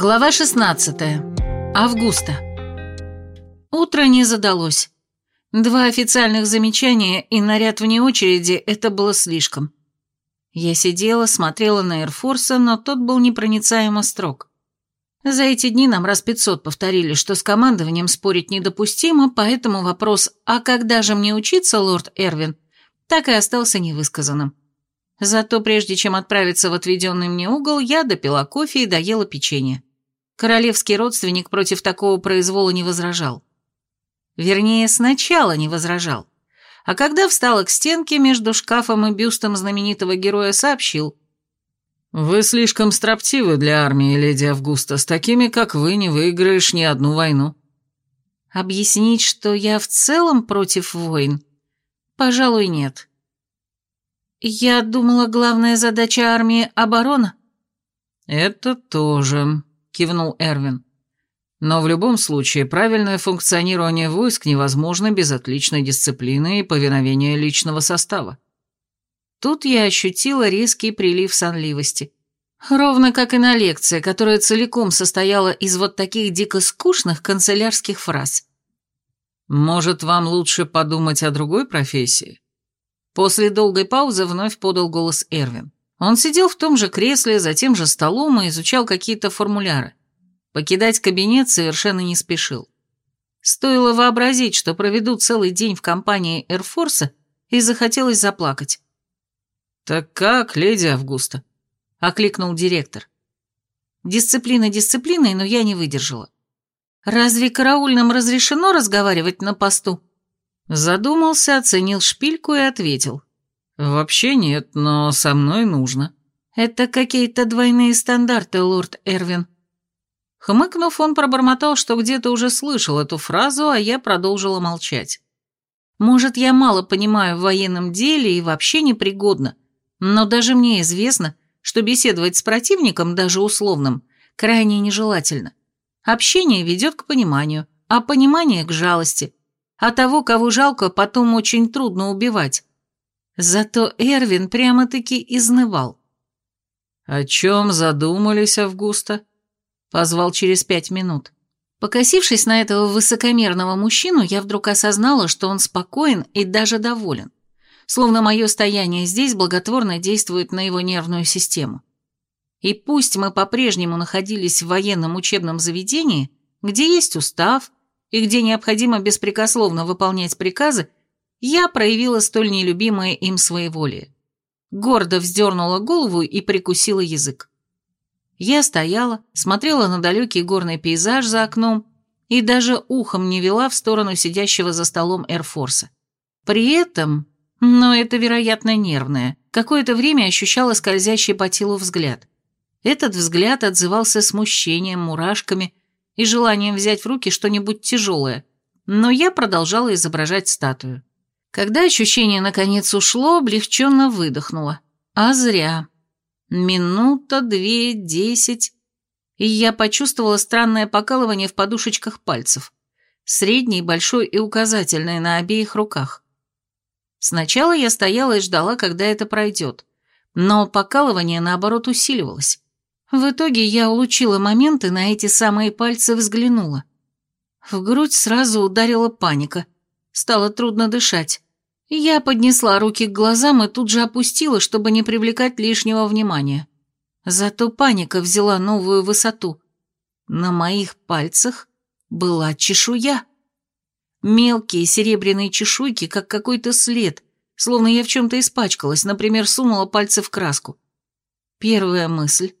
Глава 16. Августа. Утро не задалось. Два официальных замечания и наряд вне очереди – это было слишком. Я сидела, смотрела на Эрфорса, но тот был непроницаемо строг. За эти дни нам раз пятьсот повторили, что с командованием спорить недопустимо, поэтому вопрос «А когда же мне учиться, лорд Эрвин?» так и остался невысказанным. Зато прежде чем отправиться в отведенный мне угол, я допила кофе и доела печенье. Королевский родственник против такого произвола не возражал. Вернее, сначала не возражал. А когда встала к стенке между шкафом и бюстом знаменитого героя, сообщил. «Вы слишком строптивы для армии, леди Августа. С такими, как вы, не выиграешь ни одну войну». Объяснить, что я в целом против войн? Пожалуй, нет. «Я думала, главная задача армии — оборона». «Это тоже», — кивнул Эрвин. «Но в любом случае правильное функционирование войск невозможно без отличной дисциплины и повиновения личного состава». Тут я ощутила резкий прилив сонливости. Ровно как и на лекции, которая целиком состояла из вот таких дико скучных канцелярских фраз. «Может, вам лучше подумать о другой профессии?» После долгой паузы вновь подал голос Эрвин. Он сидел в том же кресле, за тем же столом и изучал какие-то формуляры. Покидать кабинет совершенно не спешил. Стоило вообразить, что проведу целый день в компании Эрфорса, и захотелось заплакать. «Так как, леди Августа?» — окликнул директор. Дисциплина дисциплиной, но я не выдержала. «Разве караульным разрешено разговаривать на посту?» Задумался, оценил шпильку и ответил. «Вообще нет, но со мной нужно». «Это какие-то двойные стандарты, лорд Эрвин». Хмыкнув, он пробормотал, что где-то уже слышал эту фразу, а я продолжила молчать. «Может, я мало понимаю в военном деле и вообще непригодна, но даже мне известно, что беседовать с противником, даже условным, крайне нежелательно. Общение ведет к пониманию, а понимание к жалости, а того, кого жалко, потом очень трудно убивать. Зато Эрвин прямо-таки изнывал. «О чем задумались, Августа?» Позвал через пять минут. Покосившись на этого высокомерного мужчину, я вдруг осознала, что он спокоен и даже доволен. Словно мое стояние здесь благотворно действует на его нервную систему. И пусть мы по-прежнему находились в военном учебном заведении, где есть устав, и где необходимо беспрекословно выполнять приказы, я проявила столь нелюбимое им своеволие. Гордо вздернула голову и прикусила язык. Я стояла, смотрела на далекий горный пейзаж за окном и даже ухом не вела в сторону сидящего за столом Эрфорса. При этом, но это, вероятно, нервное, какое-то время ощущала скользящий по телу взгляд. Этот взгляд отзывался смущением, мурашками и желанием взять в руки что-нибудь тяжелое, но я продолжала изображать статую. Когда ощущение наконец ушло, облегченно выдохнула. А зря. Минута, две, десять. И я почувствовала странное покалывание в подушечках пальцев. Средний, большой и указательный на обеих руках. Сначала я стояла и ждала, когда это пройдет. Но покалывание, наоборот, усиливалось. В итоге я улучила момент и на эти самые пальцы взглянула. В грудь сразу ударила паника. Стало трудно дышать. Я поднесла руки к глазам и тут же опустила, чтобы не привлекать лишнего внимания. Зато паника взяла новую высоту. На моих пальцах была чешуя. Мелкие серебряные чешуйки, как какой-то след, словно я в чем-то испачкалась, например, сунула пальцы в краску. Первая мысль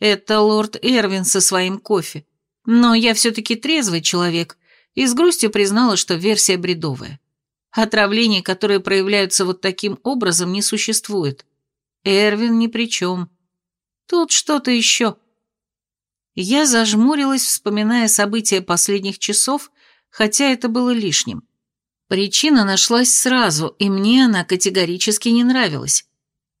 это лорд Эрвин со своим кофе. Но я все-таки трезвый человек и с грустью признала, что версия бредовая. Отравлений, которые проявляются вот таким образом, не существует. Эрвин ни при чем. Тут что-то еще. Я зажмурилась, вспоминая события последних часов, хотя это было лишним. Причина нашлась сразу, и мне она категорически не нравилась.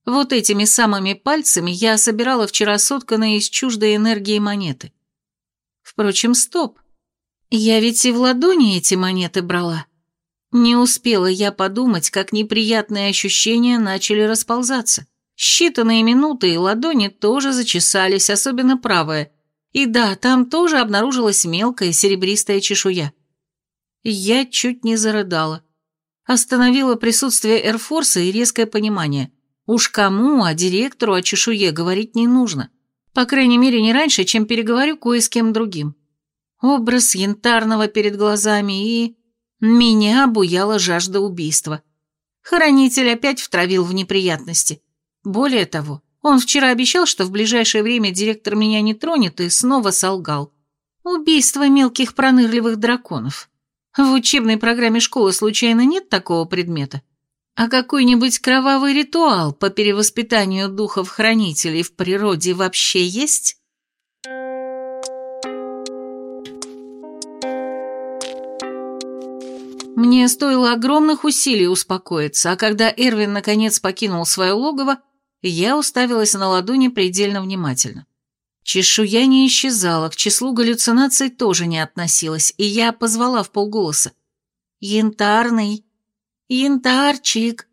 Вот этими самыми пальцами я собирала вчера сотканные из чуждой энергии монеты. Впрочем, стоп. Я ведь и в ладони эти монеты брала. Не успела я подумать, как неприятные ощущения начали расползаться. Считанные минуты и ладони тоже зачесались, особенно правая, И да, там тоже обнаружилась мелкая серебристая чешуя. Я чуть не зарыдала. Остановило присутствие Эрфорса и резкое понимание. Уж кому, а директору о чешуе говорить не нужно. По крайней мере, не раньше, чем переговорю кое с кем другим. Образ янтарного перед глазами и... Меня обуяла жажда убийства. Хранитель опять втравил в неприятности. Более того, он вчера обещал, что в ближайшее время директор меня не тронет, и снова солгал. Убийство мелких пронырливых драконов. В учебной программе школы случайно нет такого предмета? А какой-нибудь кровавый ритуал по перевоспитанию духов-хранителей в природе вообще есть? Мне стоило огромных усилий успокоиться, а когда Эрвин наконец покинул свое логово, я уставилась на ладони предельно внимательно. Чешуя не исчезала, к числу галлюцинаций тоже не относилась, и я позвала в полголоса. «Янтарный! Янтарчик!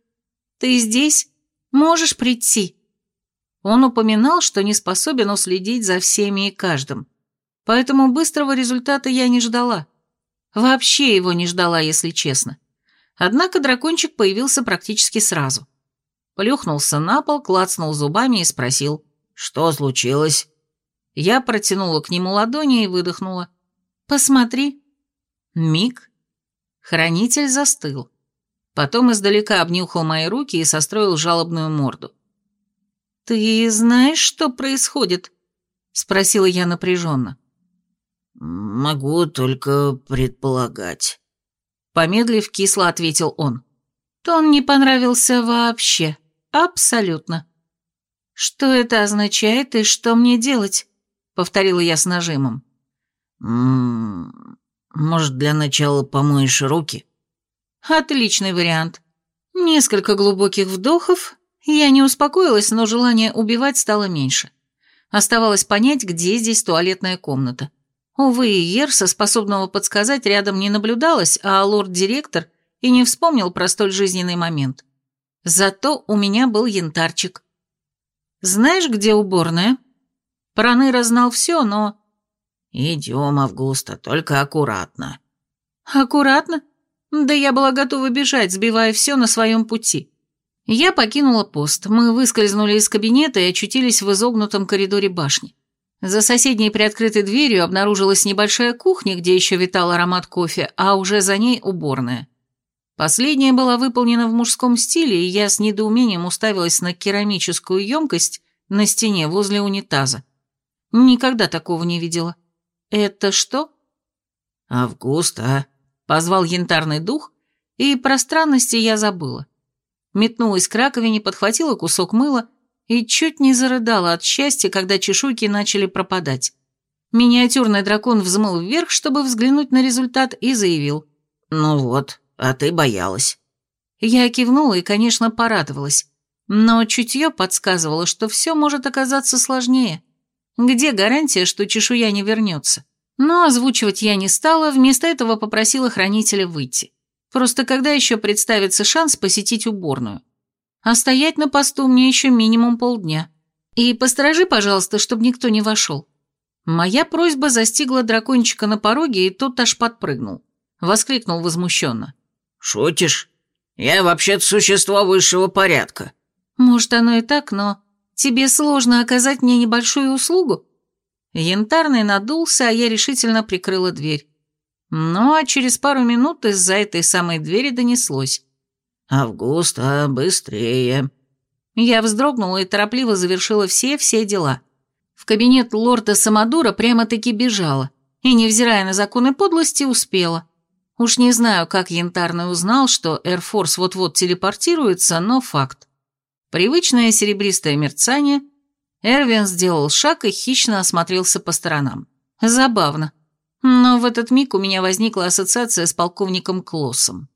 Ты здесь? Можешь прийти?» Он упоминал, что не способен уследить за всеми и каждым, поэтому быстрого результата я не ждала. Вообще его не ждала, если честно. Однако дракончик появился практически сразу. Плюхнулся на пол, клацнул зубами и спросил, «Что случилось?» Я протянула к нему ладони и выдохнула. «Посмотри». Миг. Хранитель застыл. Потом издалека обнюхал мои руки и состроил жалобную морду. «Ты знаешь, что происходит?» — спросила я напряженно. «Могу только предполагать», — помедлив кисло ответил он. Тон не понравился вообще, абсолютно. «Что это означает и что мне делать?» — повторила я с нажимом. «М -м, «Может, для начала помоешь руки?» «Отличный вариант. Несколько глубоких вдохов. Я не успокоилась, но желание убивать стало меньше. Оставалось понять, где здесь туалетная комната. Увы, Ерса, способного подсказать, рядом не наблюдалось, а лорд-директор и не вспомнил про столь жизненный момент. Зато у меня был янтарчик. «Знаешь, где уборная?» Проныра знал все, но... «Идем, Августа, только аккуратно». «Аккуратно? Да я была готова бежать, сбивая все на своем пути». Я покинула пост, мы выскользнули из кабинета и очутились в изогнутом коридоре башни. За соседней приоткрытой дверью обнаружилась небольшая кухня, где еще витал аромат кофе, а уже за ней уборная. Последняя была выполнена в мужском стиле, и я с недоумением уставилась на керамическую емкость на стене возле унитаза. Никогда такого не видела. Это что? «Августа», — позвал янтарный дух, и про странности я забыла. Метнулась к раковине, подхватила кусок мыла и чуть не зарыдала от счастья, когда чешуйки начали пропадать. Миниатюрный дракон взмыл вверх, чтобы взглянуть на результат, и заявил. «Ну вот, а ты боялась». Я кивнула и, конечно, порадовалась. Но чутье подсказывало, что все может оказаться сложнее. Где гарантия, что чешуя не вернется? Но озвучивать я не стала, вместо этого попросила хранителя выйти. Просто когда еще представится шанс посетить уборную? А стоять на посту мне еще минимум полдня. И посторожи, пожалуйста, чтобы никто не вошел. Моя просьба застигла дракончика на пороге, и тот аж подпрыгнул. Воскликнул возмущенно. «Шутишь? Я вообще-то существо высшего порядка». «Может, оно и так, но тебе сложно оказать мне небольшую услугу?» Янтарный надулся, а я решительно прикрыла дверь. Ну, а через пару минут из-за этой самой двери донеслось. «Августа, быстрее!» Я вздрогнула и торопливо завершила все-все дела. В кабинет лорда Самодура прямо-таки бежала, и, невзирая на законы подлости, успела. Уж не знаю, как Янтарный узнал, что Эрфорс вот-вот телепортируется, но факт. Привычное серебристое мерцание, Эрвин сделал шаг и хищно осмотрелся по сторонам. Забавно. Но в этот миг у меня возникла ассоциация с полковником Клоссом.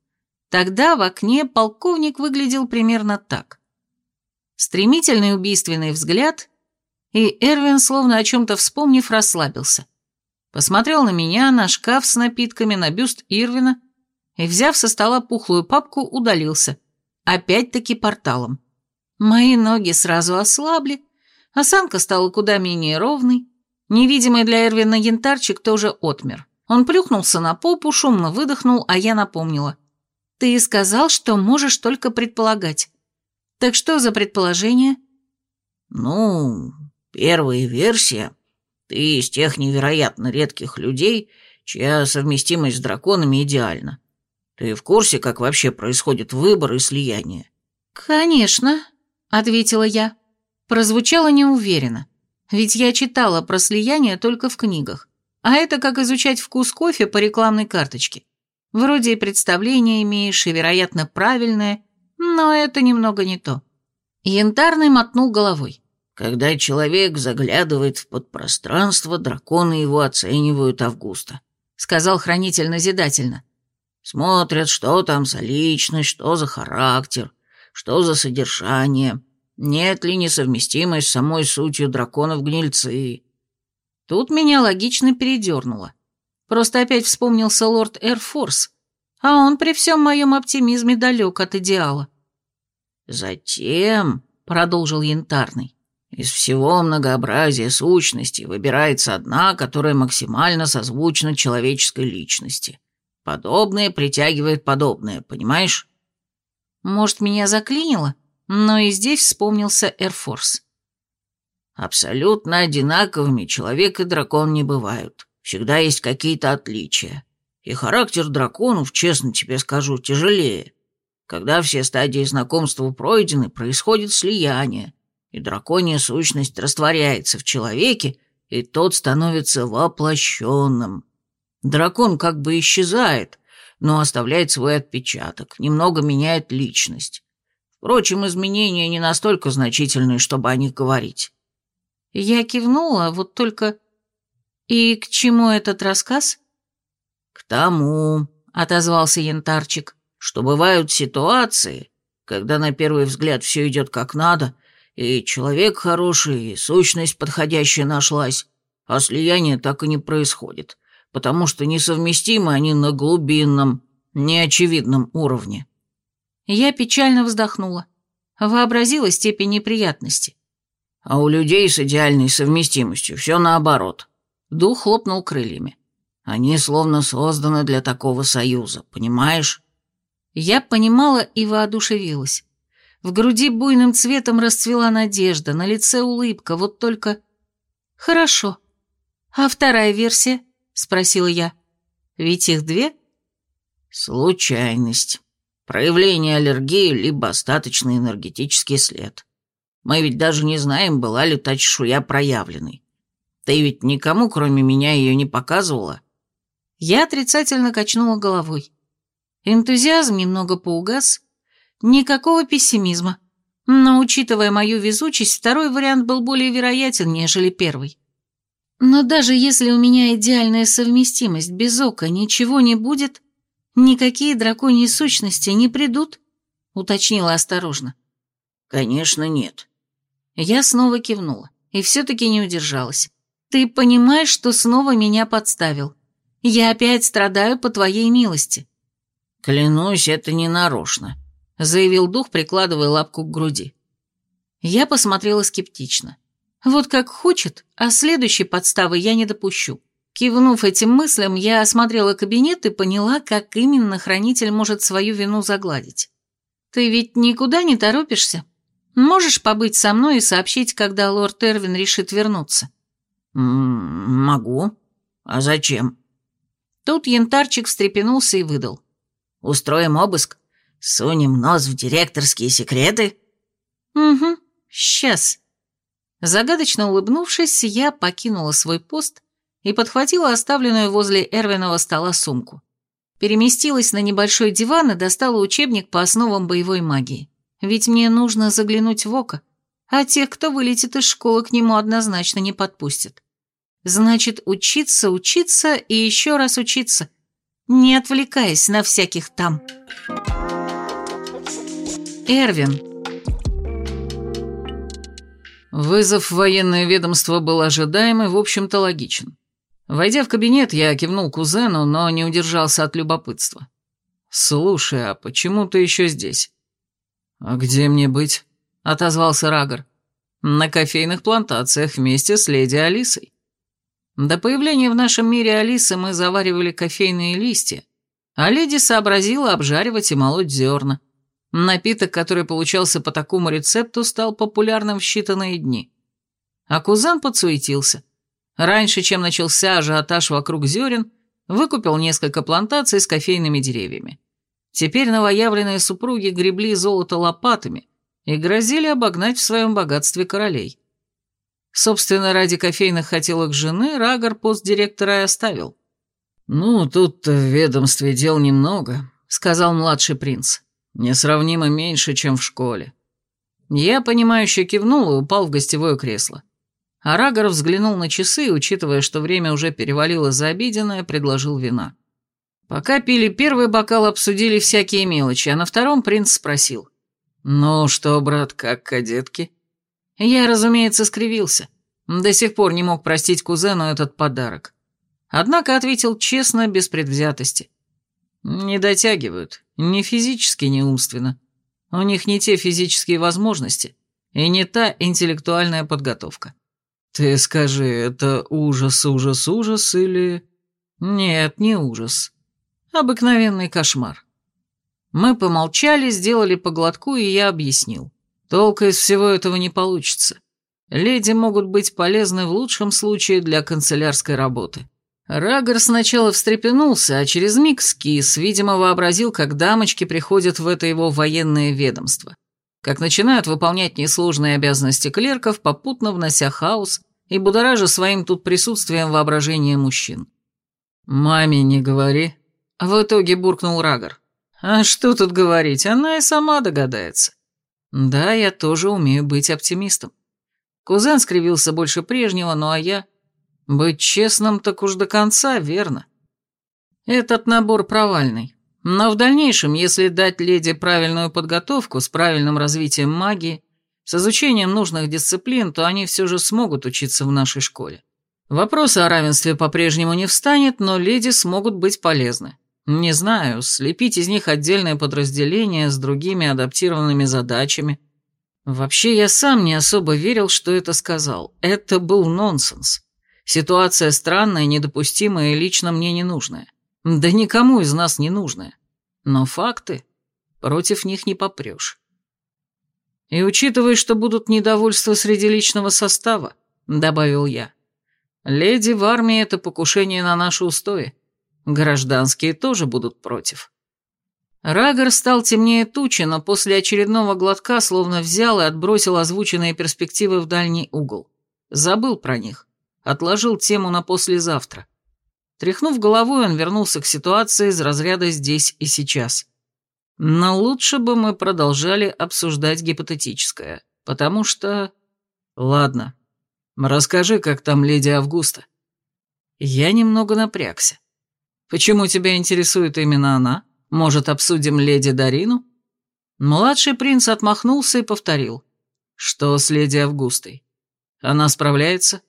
Тогда в окне полковник выглядел примерно так. Стремительный убийственный взгляд, и Эрвин, словно о чем-то вспомнив, расслабился. Посмотрел на меня, на шкаф с напитками, на бюст Ирвина и, взяв со стола пухлую папку, удалился. Опять-таки порталом. Мои ноги сразу ослабли, осанка стала куда менее ровной, Невидимый для Эрвина янтарчик тоже отмер. Он плюхнулся на попу, шумно выдохнул, а я напомнила. «Ты сказал, что можешь только предполагать. Так что за предположение?» «Ну, первая версия. Ты из тех невероятно редких людей, чья совместимость с драконами идеальна. Ты в курсе, как вообще происходит выбор и слияние?» «Конечно», — ответила я. Прозвучало неуверенно, ведь я читала про слияние только в книгах, а это как изучать вкус кофе по рекламной карточке. Вроде и представление имеешь, и, вероятно, правильное, но это немного не то. Янтарный мотнул головой. Когда человек заглядывает в подпространство, драконы его оценивают Августа, сказал хранитель назидательно. Смотрят, что там за личность, что за характер, что за содержание, нет ли несовместимость с самой сутью драконов-гнильцы. Тут меня логично передернуло. Просто опять вспомнился лорд Эрфорс, а он при всем моем оптимизме далек от идеала. «Затем», — продолжил Янтарный, — «из всего многообразия сущностей выбирается одна, которая максимально созвучна человеческой личности. Подобное притягивает подобное, понимаешь? Может, меня заклинило? Но и здесь вспомнился Эрфорс. Абсолютно одинаковыми человек и дракон не бывают. Всегда есть какие-то отличия. И характер драконов, честно тебе скажу, тяжелее. Когда все стадии знакомства пройдены, происходит слияние, и драконья сущность растворяется в человеке, и тот становится воплощенным. Дракон как бы исчезает, но оставляет свой отпечаток, немного меняет личность. Впрочем, изменения не настолько значительные, чтобы о них говорить. Я кивнула, вот только... И к чему этот рассказ? К тому, отозвался янтарчик, что бывают ситуации, когда на первый взгляд все идет как надо, и человек хороший, и сущность подходящая нашлась, а слияние так и не происходит потому что несовместимы они на глубинном, неочевидном уровне. Я печально вздохнула. Вообразила степень неприятности. А у людей с идеальной совместимостью все наоборот. Дух хлопнул крыльями. Они словно созданы для такого союза, понимаешь? Я понимала и воодушевилась. В груди буйным цветом расцвела надежда, на лице улыбка, вот только... Хорошо. А вторая версия? — спросила я. «Ведь их две?» «Случайность. Проявление аллергии, либо остаточный энергетический след. Мы ведь даже не знаем, была ли та чешуя проявленной. Ты ведь никому, кроме меня, ее не показывала?» Я отрицательно качнула головой. Энтузиазм немного поугас. Никакого пессимизма. Но, учитывая мою везучесть, второй вариант был более вероятен, нежели первый. Но даже если у меня идеальная совместимость без ока ничего не будет, никакие драконьи сущности не придут, уточнила осторожно. Конечно, нет. Я снова кивнула и все-таки не удержалась. Ты понимаешь, что снова меня подставил. Я опять страдаю по твоей милости. Клянусь, это не нарочно, заявил дух, прикладывая лапку к груди. Я посмотрела скептично. Вот как хочет, а следующей подставы я не допущу. Кивнув этим мыслям, я осмотрела кабинет и поняла, как именно хранитель может свою вину загладить. «Ты ведь никуда не торопишься? Можешь побыть со мной и сообщить, когда лорд Эрвин решит вернуться?» «Могу. А зачем?» Тут янтарчик встрепенулся и выдал. «Устроим обыск? Сунем нос в директорские секреты?» «Угу, сейчас». Загадочно улыбнувшись, я покинула свой пост и подхватила оставленную возле Эрвиного стола сумку. Переместилась на небольшой диван и достала учебник по основам боевой магии. Ведь мне нужно заглянуть в око, а тех, кто вылетит из школы, к нему однозначно не подпустят. Значит, учиться, учиться и еще раз учиться, не отвлекаясь на всяких там. Эрвин. Вызов в военное ведомство был ожидаем и, в общем-то, логичен. Войдя в кабинет, я кивнул кузену, но не удержался от любопытства. «Слушай, а почему ты еще здесь?» «А где мне быть?» — отозвался Рагор. «На кофейных плантациях вместе с леди Алисой». До появления в нашем мире Алисы мы заваривали кофейные листья, а леди сообразила обжаривать и молоть зерна. Напиток, который получался по такому рецепту, стал популярным в считанные дни. А кузен подсуетился. Раньше, чем начался ажиотаж вокруг зерен, выкупил несколько плантаций с кофейными деревьями. Теперь новоявленные супруги гребли золото лопатами и грозили обогнать в своем богатстве королей. Собственно, ради кофейных хотелок жены Рагор пост директора и оставил. «Ну, тут-то в ведомстве дел немного», — сказал младший принц. «Несравнимо меньше, чем в школе». Я, понимающе кивнул и упал в гостевое кресло. А Рагор взглянул на часы и, учитывая, что время уже перевалило за обеденное, предложил вина. Пока пили первый бокал, обсудили всякие мелочи, а на втором принц спросил. «Ну что, брат, как кадетки?» Я, разумеется, скривился. До сих пор не мог простить кузену этот подарок. Однако ответил честно, без предвзятости. Не дотягивают, ни физически, ни умственно. У них не те физические возможности и не та интеллектуальная подготовка. Ты скажи, это ужас, ужас, ужас или... Нет, не ужас. Обыкновенный кошмар. Мы помолчали, сделали поглотку, и я объяснил. Толка из всего этого не получится. Леди могут быть полезны в лучшем случае для канцелярской работы. Рагор сначала встрепенулся, а через миг скис, видимо, вообразил, как дамочки приходят в это его военное ведомство. Как начинают выполнять несложные обязанности клерков, попутно внося хаос и будоража своим тут присутствием воображения мужчин. «Маме не говори», — в итоге буркнул Рагор. «А что тут говорить, она и сама догадается». Да, я тоже умею быть оптимистом. Кузен скривился больше прежнего, ну а я... Быть честным так уж до конца, верно. Этот набор провальный. Но в дальнейшем, если дать леди правильную подготовку с правильным развитием магии, с изучением нужных дисциплин, то они все же смогут учиться в нашей школе. Вопроса о равенстве по-прежнему не встанет, но леди смогут быть полезны. Не знаю, слепить из них отдельное подразделение с другими адаптированными задачами. Вообще, я сам не особо верил, что это сказал. Это был нонсенс. Ситуация странная, недопустимая и лично мне не нужная. Да никому из нас не нужная. Но факты, против них не попрешь. И учитывая, что будут недовольства среди личного состава, добавил я, леди в армии — это покушение на наши устои. Гражданские тоже будут против. Рагор стал темнее тучи, но после очередного глотка словно взял и отбросил озвученные перспективы в дальний угол. Забыл про них. Отложил тему на послезавтра. Тряхнув головой, он вернулся к ситуации из разряда «здесь и сейчас». Но лучше бы мы продолжали обсуждать гипотетическое, потому что... Ладно, расскажи, как там леди Августа. Я немного напрягся. Почему тебя интересует именно она? Может, обсудим леди Дарину?» Младший принц отмахнулся и повторил. «Что с леди Августой? Она справляется?»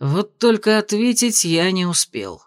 Вот только ответить я не успел.